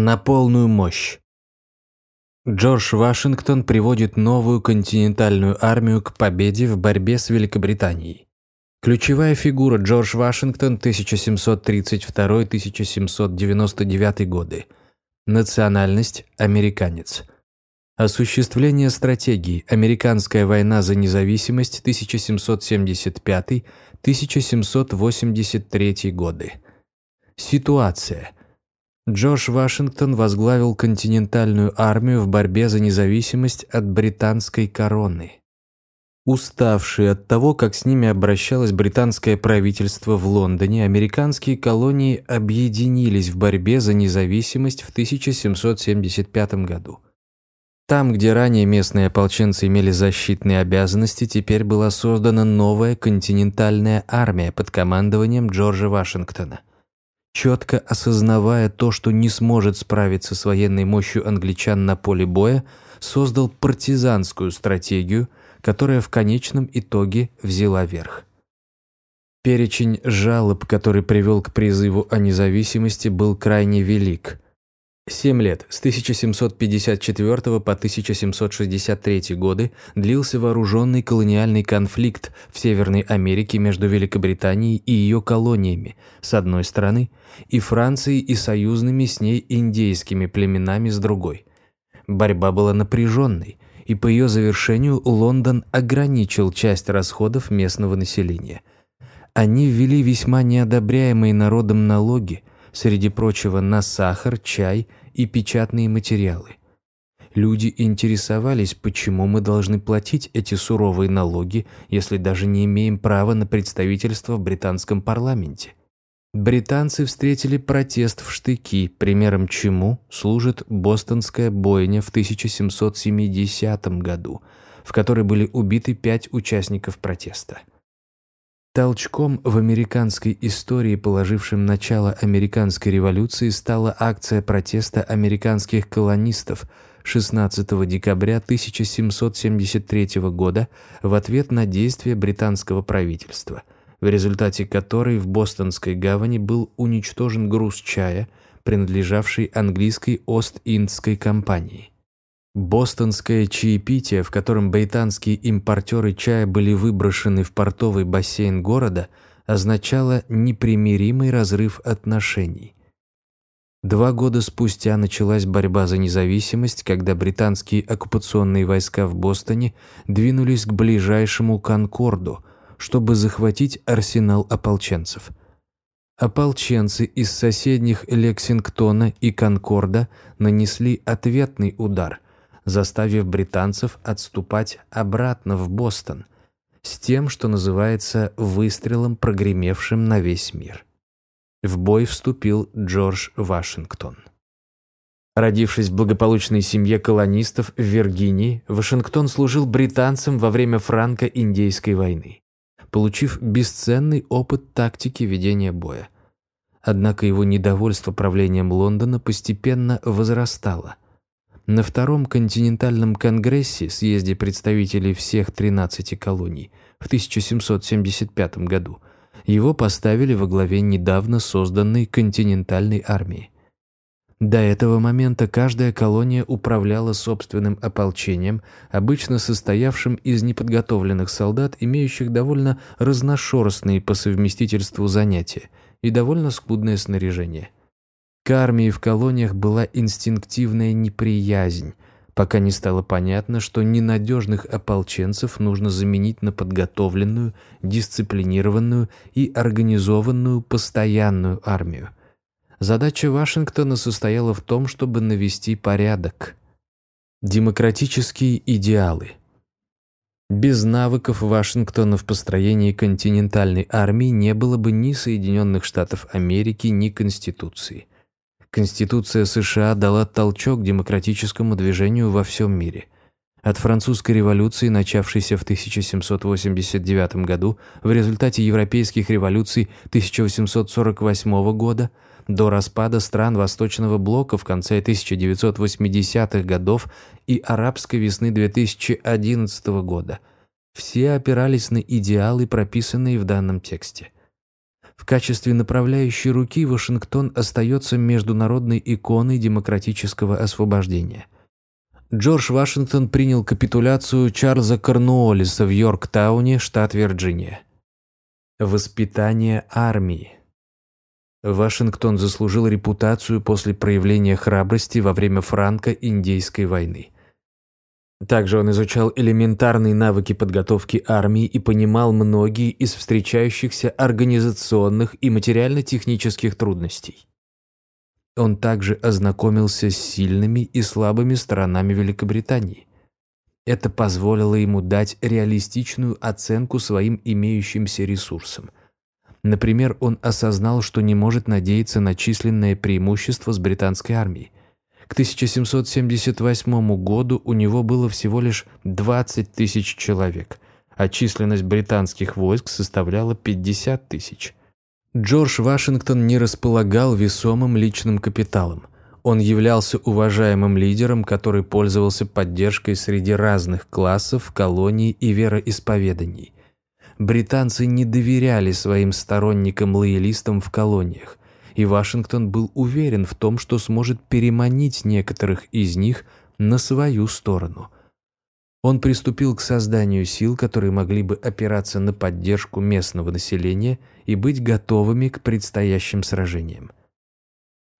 На полную мощь. Джордж Вашингтон приводит новую континентальную армию к победе в борьбе с Великобританией. Ключевая фигура Джордж Вашингтон 1732-1799 годы. Национальность – американец. Осуществление стратегии «Американская война за независимость» 1775-1783 годы. Ситуация. Джордж Вашингтон возглавил континентальную армию в борьбе за независимость от британской короны. Уставшие от того, как с ними обращалось британское правительство в Лондоне, американские колонии объединились в борьбе за независимость в 1775 году. Там, где ранее местные ополченцы имели защитные обязанности, теперь была создана новая континентальная армия под командованием Джорджа Вашингтона. Четко осознавая то, что не сможет справиться с военной мощью англичан на поле боя, создал партизанскую стратегию, которая в конечном итоге взяла верх. Перечень жалоб, который привел к призыву о независимости, был крайне велик – Семь лет, с 1754 по 1763 годы, длился вооруженный колониальный конфликт в Северной Америке между Великобританией и ее колониями, с одной стороны, и Францией и союзными с ней индейскими племенами с другой. Борьба была напряженной, и по ее завершению Лондон ограничил часть расходов местного населения. Они ввели весьма неодобряемые народом налоги, среди прочего на сахар, чай и печатные материалы. Люди интересовались, почему мы должны платить эти суровые налоги, если даже не имеем права на представительство в британском парламенте. Британцы встретили протест в штыки, примером чему служит бостонская бойня в 1770 году, в которой были убиты пять участников протеста. Толчком в американской истории, положившим начало американской революции, стала акция протеста американских колонистов 16 декабря 1773 года в ответ на действия британского правительства, в результате которой в Бостонской гавани был уничтожен груз чая, принадлежавший английской Ост-Индской компании. Бостонское чаепитие, в котором британские импортеры чая были выброшены в портовый бассейн города, означало непримиримый разрыв отношений. Два года спустя началась борьба за независимость, когда британские оккупационные войска в Бостоне двинулись к ближайшему Конкорду, чтобы захватить арсенал ополченцев. Ополченцы из соседних Лексингтона и Конкорда нанесли ответный удар – заставив британцев отступать обратно в Бостон с тем, что называется выстрелом, прогремевшим на весь мир. В бой вступил Джордж Вашингтон. Родившись в благополучной семье колонистов в Виргинии, Вашингтон служил британцам во время франко-индейской войны, получив бесценный опыт тактики ведения боя. Однако его недовольство правлением Лондона постепенно возрастало – на Втором континентальном конгрессе, съезде представителей всех 13 колоний, в 1775 году, его поставили во главе недавно созданной континентальной армии. До этого момента каждая колония управляла собственным ополчением, обычно состоявшим из неподготовленных солдат, имеющих довольно разношерстные по совместительству занятия и довольно скудное снаряжение – к армии в колониях была инстинктивная неприязнь, пока не стало понятно, что ненадежных ополченцев нужно заменить на подготовленную, дисциплинированную и организованную постоянную армию. Задача Вашингтона состояла в том, чтобы навести порядок. Демократические идеалы – без навыков Вашингтона в построении континентальной армии не было бы ни Соединенных Штатов Америки, ни Конституции. Конституция США дала толчок демократическому движению во всем мире. От французской революции, начавшейся в 1789 году в результате европейских революций 1848 года, до распада стран Восточного блока в конце 1980-х годов и арабской весны 2011 года. Все опирались на идеалы, прописанные в данном тексте – В качестве направляющей руки Вашингтон остается международной иконой демократического освобождения. Джордж Вашингтон принял капитуляцию Чарльза Корнуоллиса в Йорктауне, штат Вирджиния. Воспитание армии. Вашингтон заслужил репутацию после проявления храбрости во время франко-индейской войны. Также он изучал элементарные навыки подготовки армии и понимал многие из встречающихся организационных и материально-технических трудностей. Он также ознакомился с сильными и слабыми сторонами Великобритании. Это позволило ему дать реалистичную оценку своим имеющимся ресурсам. Например, он осознал, что не может надеяться на численное преимущество с британской армией. К 1778 году у него было всего лишь 20 тысяч человек, а численность британских войск составляла 50 тысяч. Джордж Вашингтон не располагал весомым личным капиталом. Он являлся уважаемым лидером, который пользовался поддержкой среди разных классов, колоний и вероисповеданий. Британцы не доверяли своим сторонникам-лоялистам в колониях и Вашингтон был уверен в том, что сможет переманить некоторых из них на свою сторону. Он приступил к созданию сил, которые могли бы опираться на поддержку местного населения и быть готовыми к предстоящим сражениям.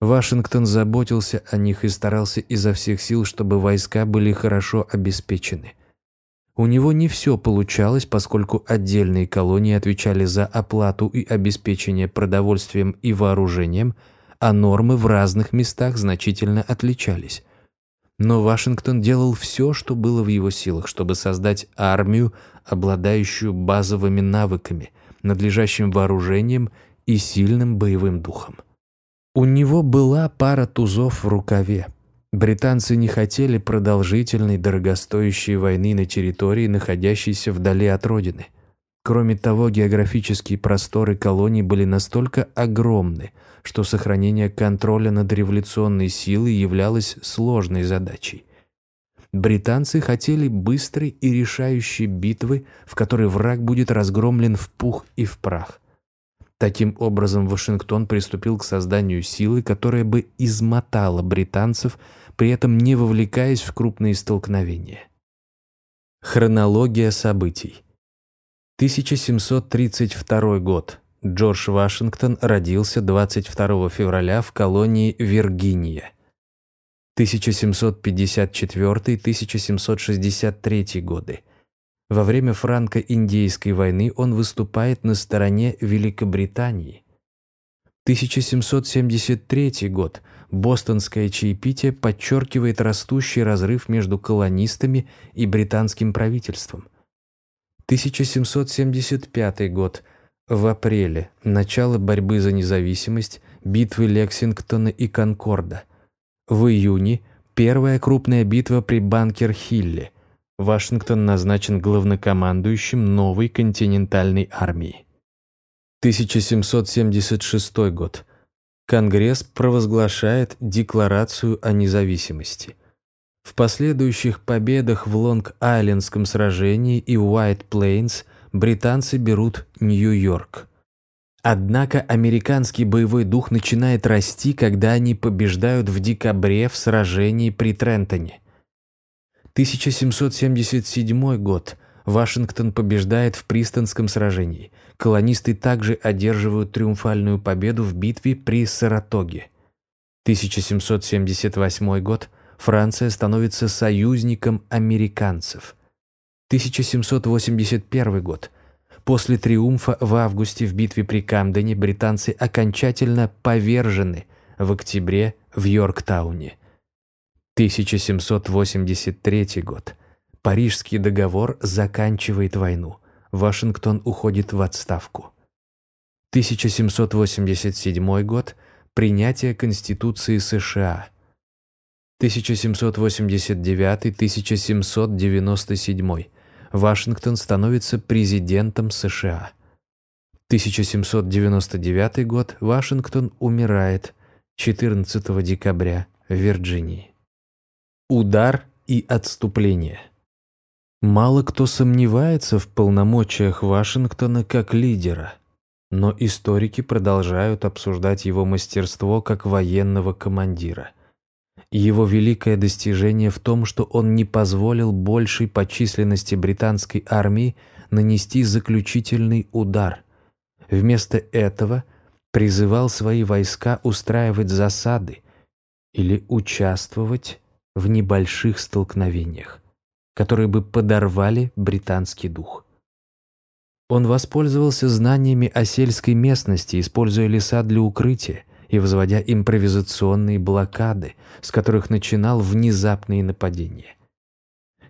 Вашингтон заботился о них и старался изо всех сил, чтобы войска были хорошо обеспечены. У него не все получалось, поскольку отдельные колонии отвечали за оплату и обеспечение продовольствием и вооружением, а нормы в разных местах значительно отличались. Но Вашингтон делал все, что было в его силах, чтобы создать армию, обладающую базовыми навыками, надлежащим вооружением и сильным боевым духом. У него была пара тузов в рукаве – Британцы не хотели продолжительной дорогостоящей войны на территории, находящейся вдали от родины. Кроме того, географические просторы колоний были настолько огромны, что сохранение контроля над революционной силой являлось сложной задачей. Британцы хотели быстрой и решающей битвы, в которой враг будет разгромлен в пух и в прах. Таким образом, Вашингтон приступил к созданию силы, которая бы измотала британцев – при этом не вовлекаясь в крупные столкновения. Хронология событий. 1732 год. Джордж Вашингтон родился 22 февраля в колонии Виргиния. 1754-1763 годы. Во время франко-индейской войны он выступает на стороне Великобритании. 1773 год. Бостонское чаепитие подчеркивает растущий разрыв между колонистами и британским правительством. 1775 год. В апреле. Начало борьбы за независимость, битвы Лексингтона и Конкорда. В июне. Первая крупная битва при Банкер-Хилле. Вашингтон назначен главнокомандующим новой континентальной армии. 1776 год. Конгресс провозглашает Декларацию о независимости. В последующих победах в Лонг-Айлендском сражении и Уайт Плейнс британцы берут Нью-Йорк. Однако американский боевой дух начинает расти, когда они побеждают в декабре в сражении при Трентоне. 1777 год. Вашингтон побеждает в Пристонском сражении. Колонисты также одерживают триумфальную победу в битве при Саратоге. 1778 год. Франция становится союзником американцев. 1781 год. После триумфа в августе в битве при Камдене британцы окончательно повержены в октябре в Йорктауне. 1783 год. Парижский договор заканчивает войну. Вашингтон уходит в отставку. 1787 год. Принятие Конституции США. 1789-1797. Вашингтон становится президентом США. 1799 год. Вашингтон умирает 14 декабря в Вирджинии. Удар и отступление. Мало кто сомневается в полномочиях Вашингтона как лидера. но историки продолжают обсуждать его мастерство как военного командира. Его великое достижение в том, что он не позволил большей по численности британской армии нанести заключительный удар. Вместо этого призывал свои войска устраивать засады или участвовать в небольших столкновениях, которые бы подорвали британский дух. Он воспользовался знаниями о сельской местности, используя леса для укрытия и возводя импровизационные блокады, с которых начинал внезапные нападения.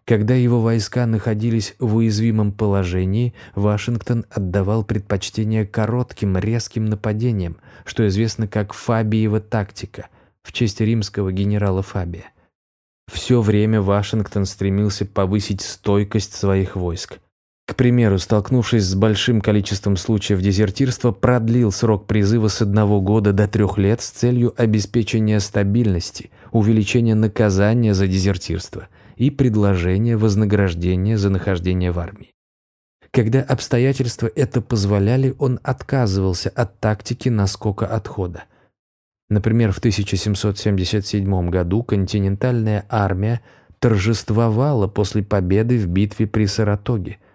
Когда его войска находились в уязвимом положении, Вашингтон отдавал предпочтение коротким, резким нападениям, что известно как Фабиева тактика, в честь римского генерала Фабия. Все время Вашингтон стремился повысить стойкость своих войск. К примеру, столкнувшись с большим количеством случаев дезертирства, продлил срок призыва с одного года до трех лет с целью обеспечения стабильности, увеличения наказания за дезертирство и предложения вознаграждения за нахождение в армии. Когда обстоятельства это позволяли, он отказывался от тактики наскока отхода. Например, в 1777 году континентальная армия торжествовала после победы в битве при Саратоге –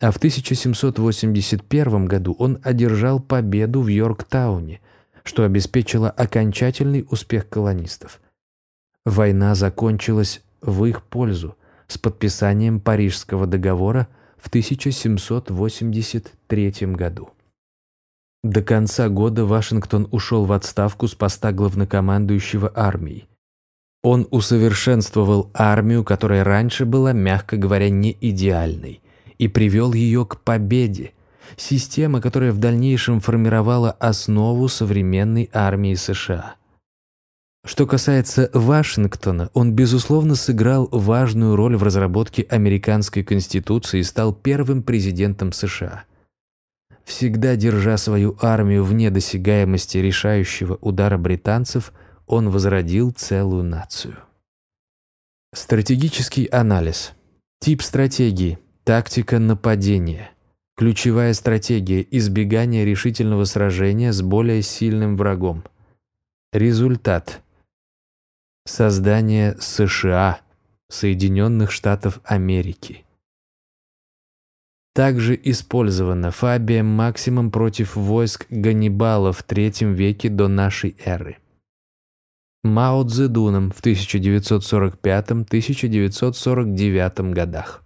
а в 1781 году он одержал победу в Йорктауне, что обеспечило окончательный успех колонистов. Война закончилась в их пользу с подписанием Парижского договора в 1783 году. До конца года Вашингтон ушел в отставку с поста главнокомандующего армией. Он усовершенствовал армию, которая раньше была, мягко говоря, не идеальной – и привел ее к победе. Система, которая в дальнейшем формировала основу современной армии США. Что касается Вашингтона, он, безусловно, сыграл важную роль в разработке американской конституции и стал первым президентом США. Всегда держа свою армию вне досягаемости решающего удара британцев, он возродил целую нацию. Стратегический анализ. Тип стратегии – Тактика нападения. Ключевая стратегия – избегание решительного сражения с более сильным врагом. Результат. Создание США, Соединенных Штатов Америки. Также использована Фабием Максимум против войск Ганнибала в III веке до нашей эры. Мао Цзэдуном в 1945-1949 годах.